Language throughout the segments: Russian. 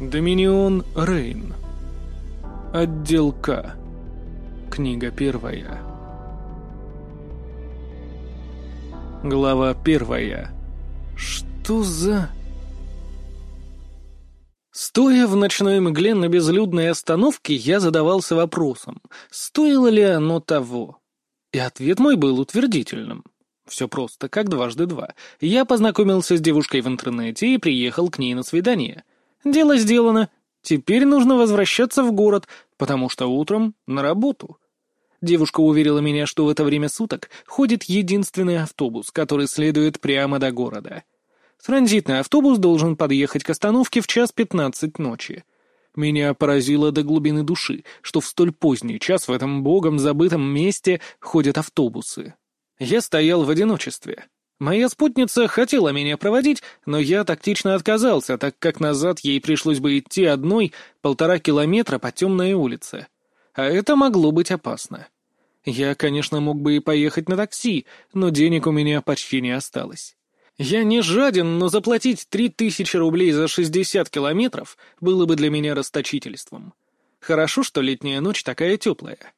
Доминион Рейн. Отдел К. Книга первая. Глава первая. Что за... Стоя в ночной мгле на безлюдной остановке, я задавался вопросом, стоило ли оно того. И ответ мой был утвердительным. Все просто, как дважды два. Я познакомился с девушкой в интернете и приехал к ней на свидание. Дело сделано. Теперь нужно возвращаться в город, потому что утром на работу. Девушка уверила меня, что в это время суток ходит единственный автобус, который следует прямо до города. Транзитный автобус должен подъехать к остановке в час пятнадцать ночи. Меня поразило до глубины души, что в столь поздний час в этом богом забытом месте ходят автобусы. Я стоял в одиночестве. Моя спутница хотела меня проводить, но я тактично отказался, так как назад ей пришлось бы идти одной полтора километра по темной улице. А это могло быть опасно. Я, конечно, мог бы и поехать на такси, но денег у меня почти не осталось. Я не жаден, но заплатить три тысячи рублей за шестьдесят километров было бы для меня расточительством. Хорошо, что летняя ночь такая теплая.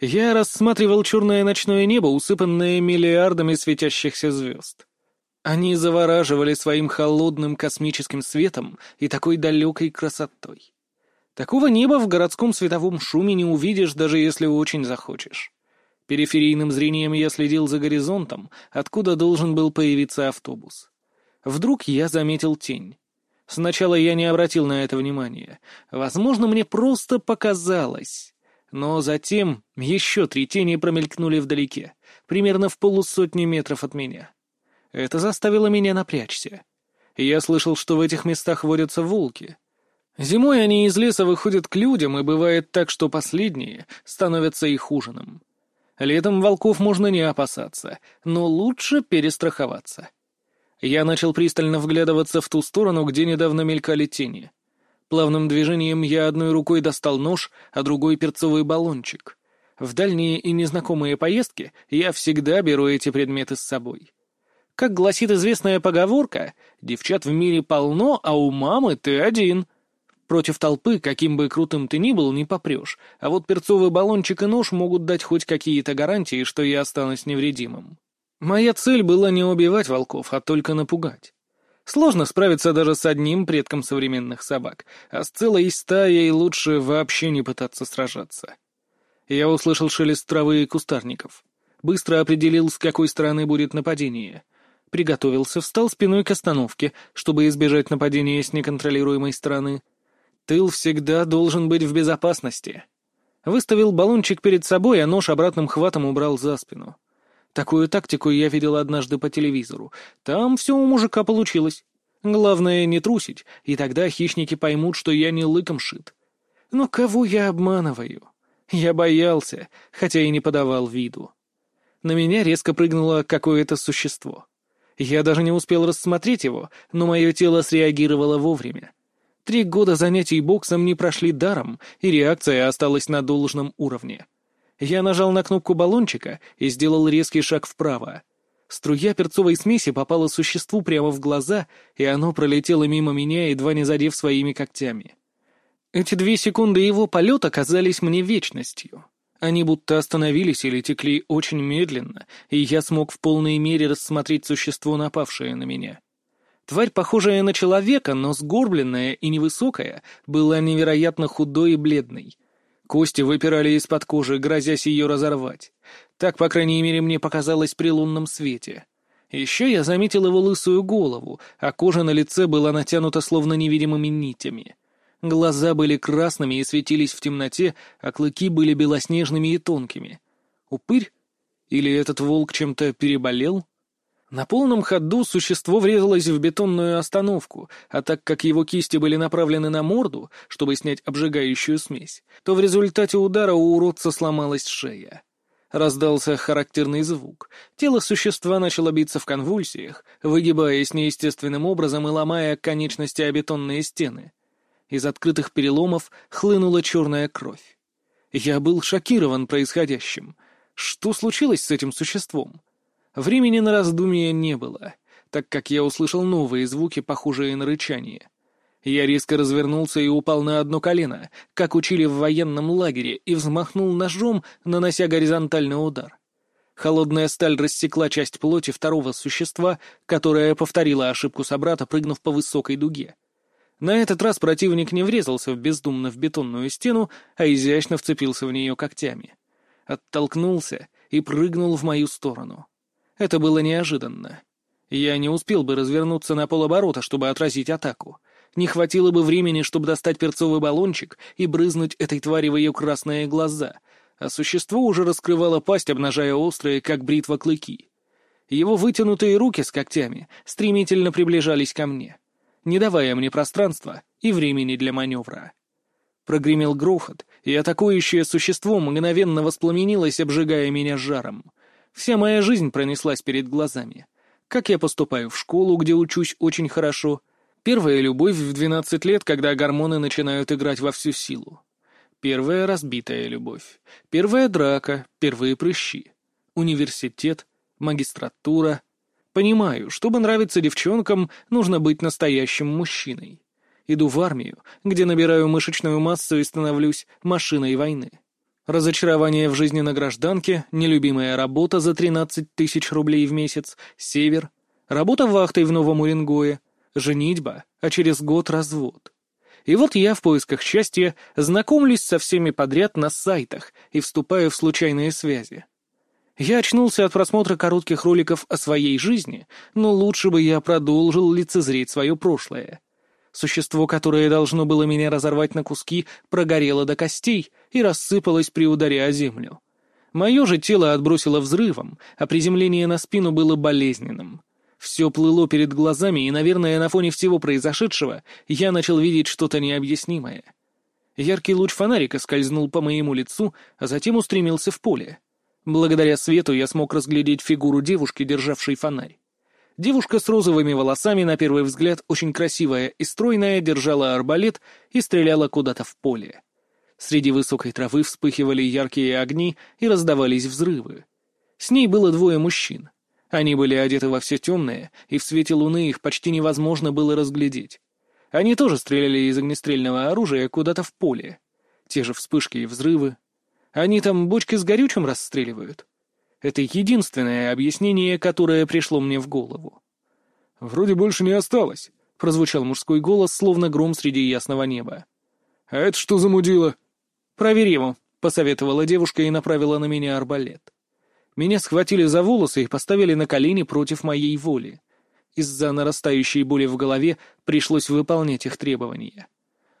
Я рассматривал черное ночное небо, усыпанное миллиардами светящихся звезд. Они завораживали своим холодным космическим светом и такой далекой красотой. Такого неба в городском световом шуме не увидишь, даже если очень захочешь. Периферийным зрением я следил за горизонтом, откуда должен был появиться автобус. Вдруг я заметил тень. Сначала я не обратил на это внимания. Возможно, мне просто показалось. Но затем еще три тени промелькнули вдалеке, примерно в полусотни метров от меня. Это заставило меня напрячься. Я слышал, что в этих местах водятся волки. Зимой они из леса выходят к людям, и бывает так, что последние становятся их ужином. Летом волков можно не опасаться, но лучше перестраховаться. Я начал пристально вглядываться в ту сторону, где недавно мелькали тени. Плавным движением я одной рукой достал нож, а другой — перцовый баллончик. В дальние и незнакомые поездки я всегда беру эти предметы с собой. Как гласит известная поговорка, девчат в мире полно, а у мамы ты один. Против толпы, каким бы крутым ты ни был, не попрешь, а вот перцовый баллончик и нож могут дать хоть какие-то гарантии, что я останусь невредимым. Моя цель была не убивать волков, а только напугать. Сложно справиться даже с одним предком современных собак, а с целой стаей лучше вообще не пытаться сражаться. Я услышал шелест травы и кустарников. Быстро определил, с какой стороны будет нападение. Приготовился, встал спиной к остановке, чтобы избежать нападения с неконтролируемой стороны. Тыл всегда должен быть в безопасности. Выставил баллончик перед собой, а нож обратным хватом убрал за спину. Такую тактику я видел однажды по телевизору. Там все у мужика получилось. Главное не трусить, и тогда хищники поймут, что я не лыком шит. Но кого я обманываю? Я боялся, хотя и не подавал виду. На меня резко прыгнуло какое-то существо. Я даже не успел рассмотреть его, но мое тело среагировало вовремя. Три года занятий боксом не прошли даром, и реакция осталась на должном уровне. Я нажал на кнопку баллончика и сделал резкий шаг вправо. Струя перцовой смеси попала существу прямо в глаза, и оно пролетело мимо меня, едва не задев своими когтями. Эти две секунды его полета казались мне вечностью. Они будто остановились или текли очень медленно, и я смог в полной мере рассмотреть существо, напавшее на меня. Тварь, похожая на человека, но сгорбленная и невысокая, была невероятно худой и бледной — Кости выпирали из-под кожи, грозясь ее разорвать. Так, по крайней мере, мне показалось при лунном свете. Еще я заметил его лысую голову, а кожа на лице была натянута словно невидимыми нитями. Глаза были красными и светились в темноте, а клыки были белоснежными и тонкими. Упырь? Или этот волк чем-то переболел? На полном ходу существо врезалось в бетонную остановку, а так как его кисти были направлены на морду, чтобы снять обжигающую смесь, то в результате удара у уродца сломалась шея. Раздался характерный звук. Тело существа начало биться в конвульсиях, выгибаясь неестественным образом и ломая конечности о бетонные стены. Из открытых переломов хлынула черная кровь. Я был шокирован происходящим. Что случилось с этим существом? Времени на раздумья не было, так как я услышал новые звуки, похожие на рычание. Я резко развернулся и упал на одно колено, как учили в военном лагере, и взмахнул ножом, нанося горизонтальный удар. Холодная сталь рассекла часть плоти второго существа, которое повторило ошибку собрата, прыгнув по высокой дуге. На этот раз противник не врезался в бездумно в бетонную стену, а изящно вцепился в нее когтями. Оттолкнулся и прыгнул в мою сторону. Это было неожиданно. Я не успел бы развернуться на полоборота, чтобы отразить атаку. Не хватило бы времени, чтобы достать перцовый баллончик и брызнуть этой твари в ее красные глаза, а существо уже раскрывало пасть, обнажая острые, как бритва, клыки. Его вытянутые руки с когтями стремительно приближались ко мне, не давая мне пространства и времени для маневра. Прогремел грохот, и атакующее существо мгновенно воспламенилось, обжигая меня жаром. Вся моя жизнь пронеслась перед глазами. Как я поступаю в школу, где учусь очень хорошо. Первая любовь в 12 лет, когда гормоны начинают играть во всю силу. Первая разбитая любовь. Первая драка, первые прыщи. Университет, магистратура. Понимаю, чтобы нравиться девчонкам, нужно быть настоящим мужчиной. Иду в армию, где набираю мышечную массу и становлюсь машиной войны. Разочарование в жизни на гражданке, нелюбимая работа за 13 тысяч рублей в месяц, север, работа вахтой в Новом Уренгое, женитьба, а через год развод. И вот я в поисках счастья знакомлюсь со всеми подряд на сайтах и вступаю в случайные связи. Я очнулся от просмотра коротких роликов о своей жизни, но лучше бы я продолжил лицезреть свое прошлое. Существо, которое должно было меня разорвать на куски, прогорело до костей и рассыпалось при ударе о землю. Мое же тело отбросило взрывом, а приземление на спину было болезненным. Все плыло перед глазами, и, наверное, на фоне всего произошедшего я начал видеть что-то необъяснимое. Яркий луч фонарика скользнул по моему лицу, а затем устремился в поле. Благодаря свету я смог разглядеть фигуру девушки, державшей фонарь. Девушка с розовыми волосами, на первый взгляд, очень красивая и стройная, держала арбалет и стреляла куда-то в поле. Среди высокой травы вспыхивали яркие огни и раздавались взрывы. С ней было двое мужчин. Они были одеты во все темное, и в свете луны их почти невозможно было разглядеть. Они тоже стреляли из огнестрельного оружия куда-то в поле. Те же вспышки и взрывы. Они там бочки с горючим расстреливают. Это единственное объяснение, которое пришло мне в голову. «Вроде больше не осталось», — прозвучал мужской голос, словно гром среди ясного неба. «А это что за мудила?» «Проверь его», — посоветовала девушка и направила на меня арбалет. Меня схватили за волосы и поставили на колени против моей воли. Из-за нарастающей боли в голове пришлось выполнять их требования.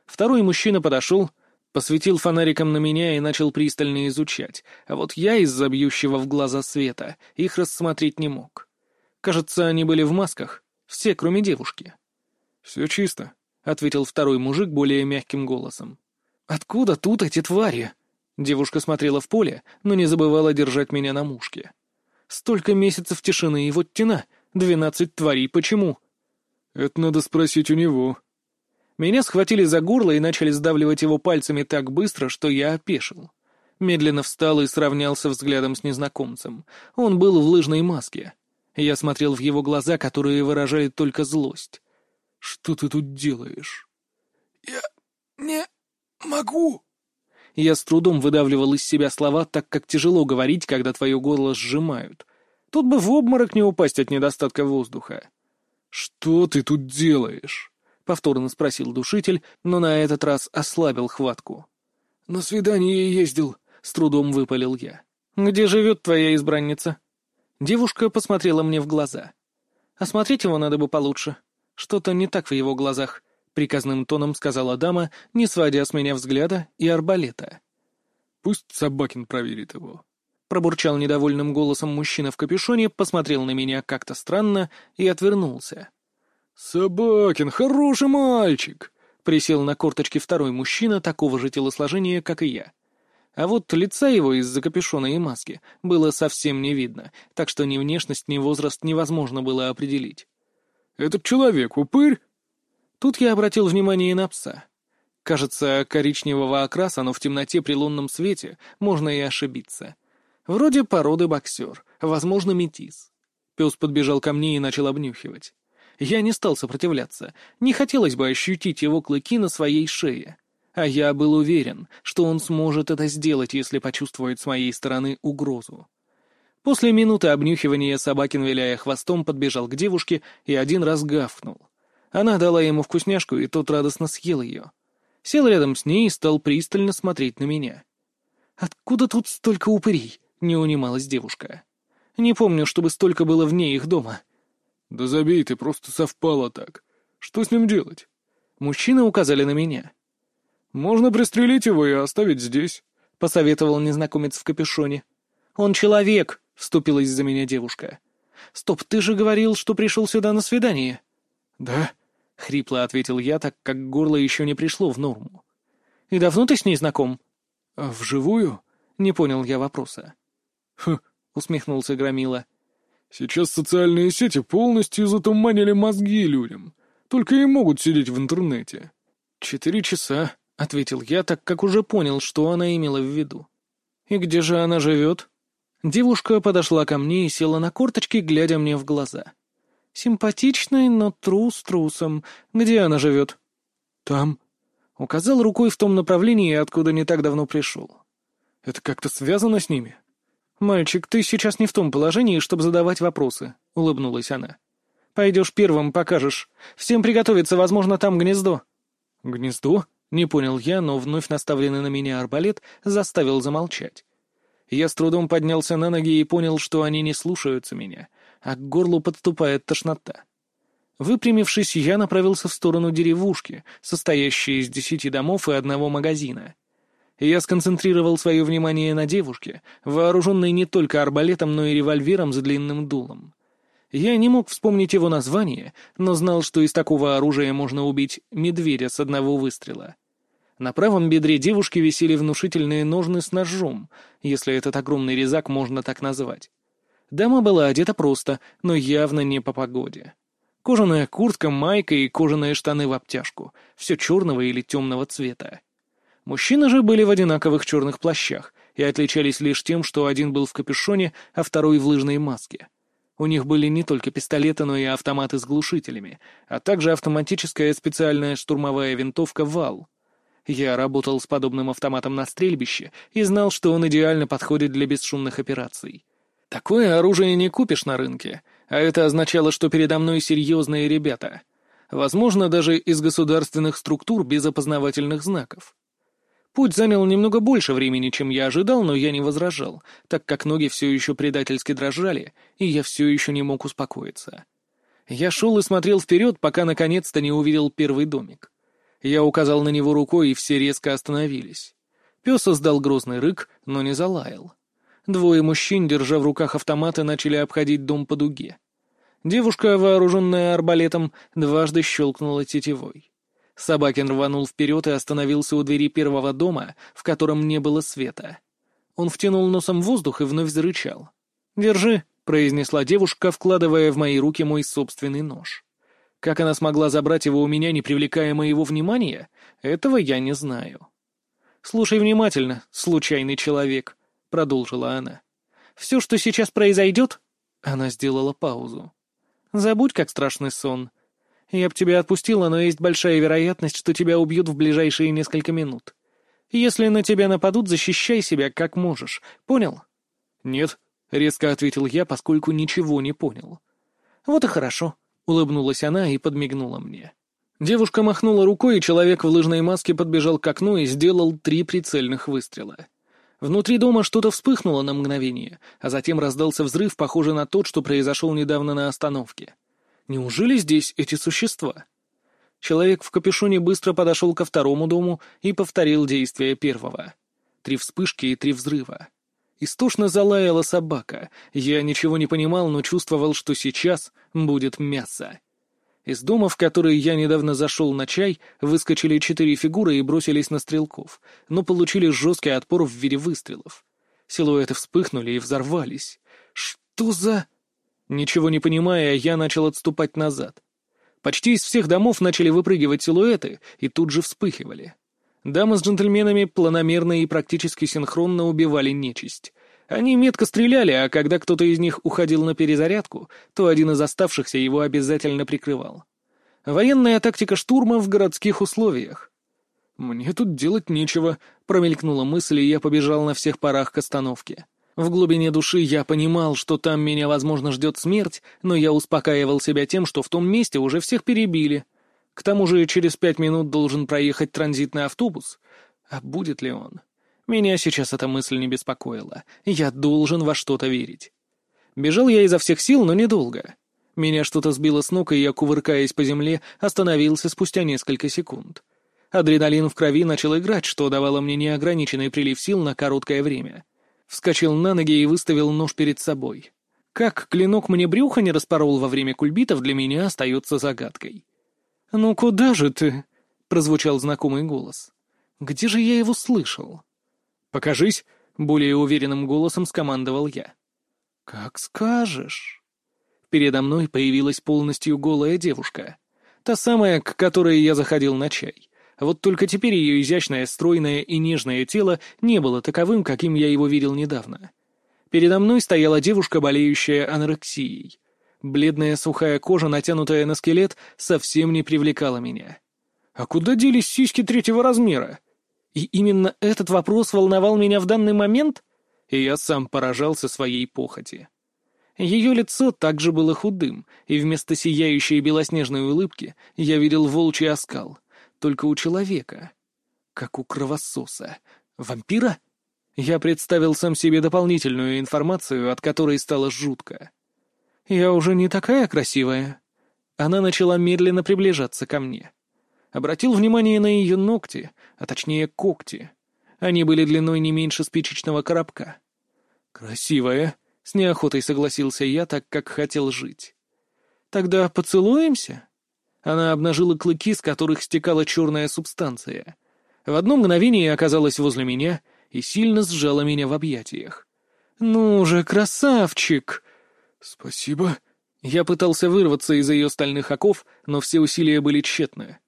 Второй мужчина подошел, посветил фонариком на меня и начал пристально изучать, а вот я из-за бьющего в глаза света их рассмотреть не мог. Кажется, они были в масках, все, кроме девушки. «Все чисто», — ответил второй мужик более мягким голосом. «Откуда тут эти твари?» Девушка смотрела в поле, но не забывала держать меня на мушке. Столько месяцев тишины, и вот тена. Двенадцать тварей, почему? Это надо спросить у него. Меня схватили за горло и начали сдавливать его пальцами так быстро, что я опешил. Медленно встал и сравнялся взглядом с незнакомцем. Он был в лыжной маске. Я смотрел в его глаза, которые выражали только злость. «Что ты тут делаешь?» «Я не могу», я с трудом выдавливал из себя слова, так как тяжело говорить, когда твое горло сжимают. Тут бы в обморок не упасть от недостатка воздуха. «Что ты тут делаешь?» — повторно спросил душитель, но на этот раз ослабил хватку. «На свидание ездил», — с трудом выпалил я. «Где живет твоя избранница?» Девушка посмотрела мне в глаза. «Осмотреть его надо бы получше. Что-то не так в его глазах приказным тоном сказала дама, не сводя с меня взгляда и арбалета. «Пусть Собакин проверит его». Пробурчал недовольным голосом мужчина в капюшоне, посмотрел на меня как-то странно и отвернулся. «Собакин, хороший мальчик!» Присел на корточки второй мужчина такого же телосложения, как и я. А вот лица его из-за капюшона и маски было совсем не видно, так что ни внешность, ни возраст невозможно было определить. «Этот человек упырь Тут я обратил внимание на пса. Кажется, коричневого окраса, но в темноте при лунном свете можно и ошибиться. Вроде породы боксер, возможно, метис. Пес подбежал ко мне и начал обнюхивать. Я не стал сопротивляться. Не хотелось бы ощутить его клыки на своей шее. А я был уверен, что он сможет это сделать, если почувствует с моей стороны угрозу. После минуты обнюхивания собакин, виляя хвостом, подбежал к девушке и один раз гавкнул. Она дала ему вкусняшку, и тот радостно съел ее. Сел рядом с ней и стал пристально смотреть на меня. «Откуда тут столько упырей?» — не унималась девушка. «Не помню, чтобы столько было вне их дома». «Да забей ты, просто совпало так. Что с ним делать?» Мужчины указали на меня. «Можно пристрелить его и оставить здесь», — посоветовал незнакомец в капюшоне. «Он человек», — вступилась за меня девушка. «Стоп, ты же говорил, что пришел сюда на свидание». «Да», — хрипло ответил я, так как горло еще не пришло в норму. «И давно ты с ней знаком?» «А вживую?» — не понял я вопроса. «Хм», — усмехнулся Громила. «Сейчас социальные сети полностью затуманили мозги людям. Только и могут сидеть в интернете». «Четыре часа», — ответил я, так как уже понял, что она имела в виду. «И где же она живет?» Девушка подошла ко мне и села на корточки, глядя мне в глаза. «Симпатичный, но трус трусом. Где она живет?» «Там». Указал рукой в том направлении, откуда не так давно пришел. «Это как-то связано с ними?» «Мальчик, ты сейчас не в том положении, чтобы задавать вопросы», — улыбнулась она. «Пойдешь первым, покажешь. Всем приготовиться, возможно, там гнездо». «Гнездо?» — не понял я, но вновь наставленный на меня арбалет заставил замолчать. Я с трудом поднялся на ноги и понял, что они не слушаются меня, а к горлу подступает тошнота. Выпрямившись, я направился в сторону деревушки, состоящей из десяти домов и одного магазина. Я сконцентрировал свое внимание на девушке, вооруженной не только арбалетом, но и револьвером с длинным дулом. Я не мог вспомнить его название, но знал, что из такого оружия можно убить медведя с одного выстрела. На правом бедре девушки висели внушительные ножны с ножом, если этот огромный резак можно так назвать. Дама была одета просто, но явно не по погоде. Кожаная куртка, майка и кожаные штаны в обтяжку, все черного или темного цвета. Мужчины же были в одинаковых черных плащах и отличались лишь тем, что один был в капюшоне, а второй в лыжной маске. У них были не только пистолеты, но и автоматы с глушителями, а также автоматическая специальная штурмовая винтовка «Вал», я работал с подобным автоматом на стрельбище и знал, что он идеально подходит для бесшумных операций. Такое оружие не купишь на рынке, а это означало, что передо мной серьезные ребята. Возможно, даже из государственных структур без опознавательных знаков. Путь занял немного больше времени, чем я ожидал, но я не возражал, так как ноги все еще предательски дрожали, и я все еще не мог успокоиться. Я шел и смотрел вперед, пока наконец-то не увидел первый домик. Я указал на него рукой, и все резко остановились. Пес издал грозный рык, но не залаял. Двое мужчин, держа в руках автоматы, начали обходить дом по дуге. Девушка, вооруженная арбалетом, дважды щелкнула тетивой. Собакин рванул вперед и остановился у двери первого дома, в котором не было света. Он втянул носом воздух и вновь зарычал. «Держи», — произнесла девушка, вкладывая в мои руки мой собственный нож. Как она смогла забрать его у меня, не привлекая моего внимания, этого я не знаю. «Слушай внимательно, случайный человек», — продолжила она. «Все, что сейчас произойдет...» Она сделала паузу. «Забудь, как страшный сон. Я б тебя отпустила, но есть большая вероятность, что тебя убьют в ближайшие несколько минут. Если на тебя нападут, защищай себя как можешь. Понял?» «Нет», — резко ответил я, поскольку ничего не понял. «Вот и хорошо», Улыбнулась она и подмигнула мне. Девушка махнула рукой, и человек в лыжной маске подбежал к окну и сделал три прицельных выстрела. Внутри дома что-то вспыхнуло на мгновение, а затем раздался взрыв, похожий на тот, что произошел недавно на остановке. Неужели здесь эти существа? Человек в капюшоне быстро подошел ко второму дому и повторил действия первого. Три вспышки и три взрыва. Истошно залаяла собака. Я ничего не понимал, но чувствовал, что сейчас будет мясо. Из дома, в который я недавно зашел на чай, выскочили четыре фигуры и бросились на стрелков, но получили жесткий отпор в виде выстрелов. Силуэты вспыхнули и взорвались. Что за... Ничего не понимая, я начал отступать назад. Почти из всех домов начали выпрыгивать силуэты и тут же вспыхивали. Дамы с джентльменами планомерно и практически синхронно убивали нечисть. Они метко стреляли, а когда кто-то из них уходил на перезарядку, то один из оставшихся его обязательно прикрывал. Военная тактика штурма в городских условиях. «Мне тут делать нечего», — промелькнула мысль, и я побежал на всех парах к остановке. В глубине души я понимал, что там меня, возможно, ждет смерть, но я успокаивал себя тем, что в том месте уже всех перебили. К тому же через пять минут должен проехать транзитный автобус. А будет ли он? Меня сейчас эта мысль не беспокоила. Я должен во что-то верить. Бежал я изо всех сил, но недолго. Меня что-то сбило с ног, и я, кувыркаясь по земле, остановился спустя несколько секунд. Адреналин в крови начал играть, что давало мне неограниченный прилив сил на короткое время. Вскочил на ноги и выставил нож перед собой. Как клинок мне брюха не распорол во время кульбитов, для меня остается загадкой. «Ну куда же ты?» — прозвучал знакомый голос. «Где же я его слышал?» «Покажись!» — более уверенным голосом скомандовал я. «Как скажешь». Передо мной появилась полностью голая девушка. Та самая, к которой я заходил на чай. Вот только теперь ее изящное, стройное и нежное тело не было таковым, каким я его видел недавно. Передо мной стояла девушка, болеющая анорексией. Бледная сухая кожа, натянутая на скелет, совсем не привлекала меня. А куда делись сиськи третьего размера? И именно этот вопрос волновал меня в данный момент, и я сам поражался своей похоти. Ее лицо также было худым, и вместо сияющей белоснежной улыбки я видел волчий оскал, только у человека, как у кровососа. Вампира? Я представил сам себе дополнительную информацию, от которой стало жутко. «Я уже не такая красивая». Она начала медленно приближаться ко мне. Обратил внимание на ее ногти, а точнее когти. Они были длиной не меньше спичечного коробка. «Красивая», — с неохотой согласился я, так как хотел жить. «Тогда поцелуемся?» Она обнажила клыки, с которых стекала черная субстанция. В одно мгновение оказалась возле меня и сильно сжала меня в объятиях. «Ну же, красавчик!» «Спасибо». Я пытался вырваться из ее стальных оков, но все усилия были тщетны.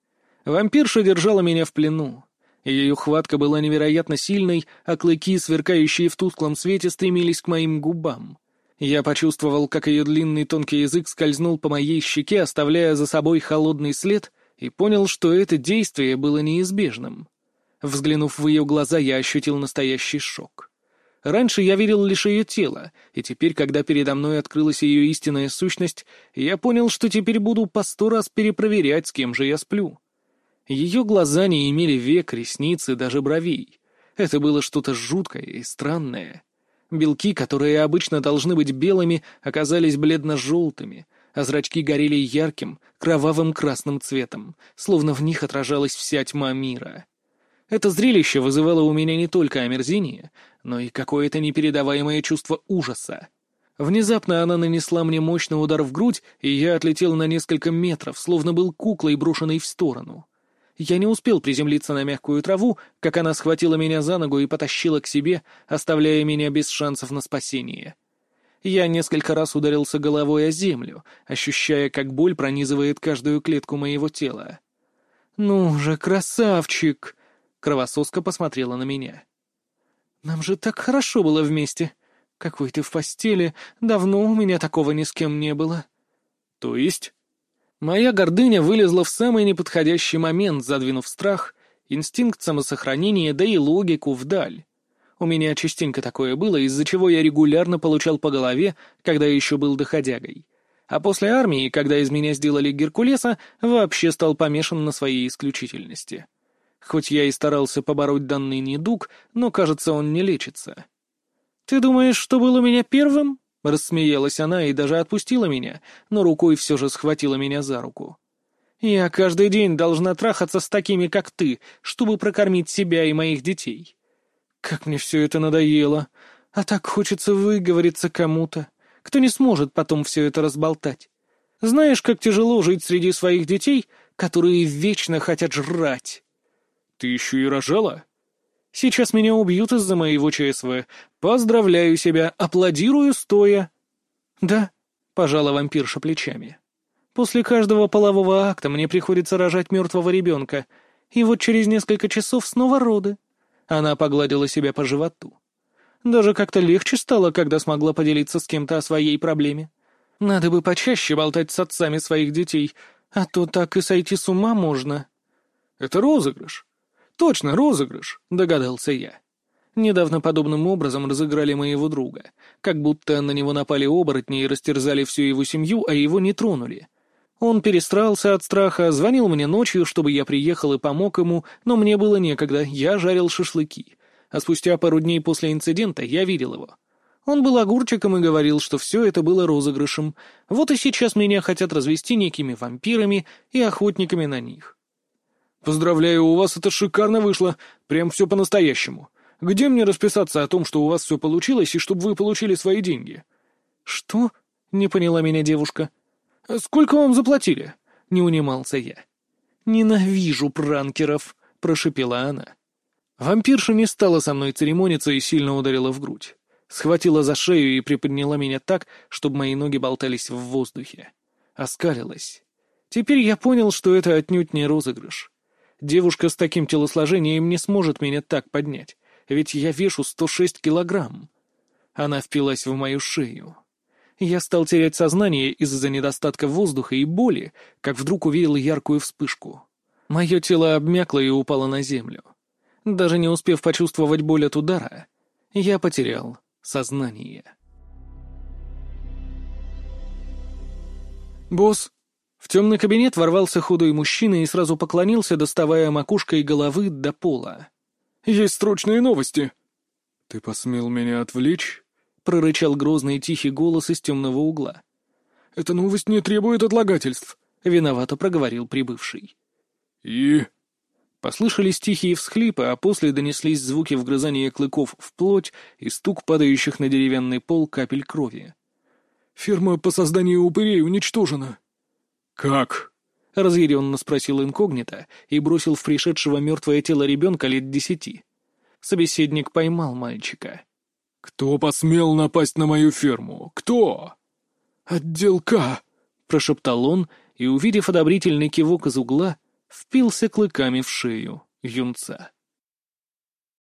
Вампирша держала меня в плену. Ее хватка была невероятно сильной, а клыки, сверкающие в тусклом свете, стремились к моим губам. Я почувствовал, как ее длинный тонкий язык скользнул по моей щеке, оставляя за собой холодный след, и понял, что это действие было неизбежным. Взглянув в ее глаза, я ощутил настоящий шок. Раньше я верил лишь ее тело, и теперь, когда передо мной открылась ее истинная сущность, я понял, что теперь буду по сто раз перепроверять, с кем же я сплю. Ее глаза не имели век, ресниц и даже бровей. Это было что-то жуткое и странное. Белки, которые обычно должны быть белыми, оказались бледно-желтыми, а зрачки горели ярким, кровавым красным цветом, словно в них отражалась вся тьма мира. Это зрелище вызывало у меня не только омерзение, но и какое-то непередаваемое чувство ужаса. Внезапно она нанесла мне мощный удар в грудь, и я отлетел на несколько метров, словно был куклой, брошенной в сторону. Я не успел приземлиться на мягкую траву, как она схватила меня за ногу и потащила к себе, оставляя меня без шансов на спасение. Я несколько раз ударился головой о землю, ощущая, как боль пронизывает каждую клетку моего тела. «Ну же, красавчик!» Кровососка посмотрела на меня. «Нам же так хорошо было вместе. Какой ты в постели. Давно у меня такого ни с кем не было». «То есть?» Моя гордыня вылезла в самый неподходящий момент, задвинув страх, инстинкт самосохранения, да и логику вдаль. У меня частенько такое было, из-за чего я регулярно получал по голове, когда еще был доходягой. А после армии, когда из меня сделали Геркулеса, вообще стал помешан на своей исключительности. Хоть я и старался побороть данный недуг, но, кажется, он не лечится. «Ты думаешь, что был у меня первым?» Рассмеялась она и даже отпустила меня, но рукой все же схватила меня за руку. «Я каждый день должна трахаться с такими, как ты, чтобы прокормить себя и моих детей. Как мне все это надоело. А так хочется выговориться кому-то, кто не сможет потом все это разболтать. Знаешь, как тяжело жить среди своих детей, которые вечно хотят жрать». «Ты еще и рожала?» Сейчас меня убьют из-за моего ЧСВ. Поздравляю себя, аплодирую стоя. Да, пожала вампирша плечами. После каждого полового акта мне приходится рожать мертвого ребенка. И вот через несколько часов снова роды. Она погладила себя по животу. Даже как-то легче стало, когда смогла поделиться с кем-то о своей проблеме. Надо бы почаще болтать с отцами своих детей, а то так и сойти с ума можно. Это розыгрыш. Точно, розыгрыш, догадался я. Недавно подобным образом разыграли моего друга, как будто на него напали оборотни и растерзали всю его семью, а его не тронули. Он перестрался от страха, звонил мне ночью, чтобы я приехал и помог ему, но мне было некогда, я жарил шашлыки. А спустя пару дней после инцидента я видел его. Он был огурчиком и говорил, что все это было розыгрышем. Вот и сейчас меня хотят развести некими вампирами и охотниками на них. «Поздравляю, у вас это шикарно вышло. Прям все по-настоящему. Где мне расписаться о том, что у вас все получилось, и чтобы вы получили свои деньги?» «Что?» — не поняла меня девушка. «Сколько вам заплатили?» — не унимался я. «Ненавижу пранкеров», — прошепела она. Вампирша не стала со мной церемониться и сильно ударила в грудь. Схватила за шею и приподняла меня так, чтобы мои ноги болтались в воздухе. Оскалилась. Теперь я понял, что это отнюдь не розыгрыш. Девушка с таким телосложением не сможет меня так поднять, ведь я вешу 106 килограмм. Она впилась в мою шею. Я стал терять сознание из-за недостатка воздуха и боли, как вдруг увидел яркую вспышку. Мое тело обмякло и упало на землю. Даже не успев почувствовать боль от удара, я потерял сознание. «Босс!» В темный кабинет ворвался худой мужчина и сразу поклонился, доставая макушкой головы до пола. «Есть срочные новости!» «Ты посмел меня отвлечь?» прорычал грозный тихий голос из темного угла. «Эта новость не требует отлагательств», — виновато проговорил прибывший. «И?» Послышались тихие всхлипы, а после донеслись звуки вгрызания клыков в плоть и стук падающих на деревянный пол капель крови. «Ферма по созданию упырей уничтожена». «Как?» — разъяренно спросил инкогнито и бросил в пришедшего мертвое тело ребенка лет десяти. Собеседник поймал мальчика. «Кто посмел напасть на мою ферму? Кто?» «Отдел К», — прошептал он, и, увидев одобрительный кивок из угла, впился клыками в шею юнца.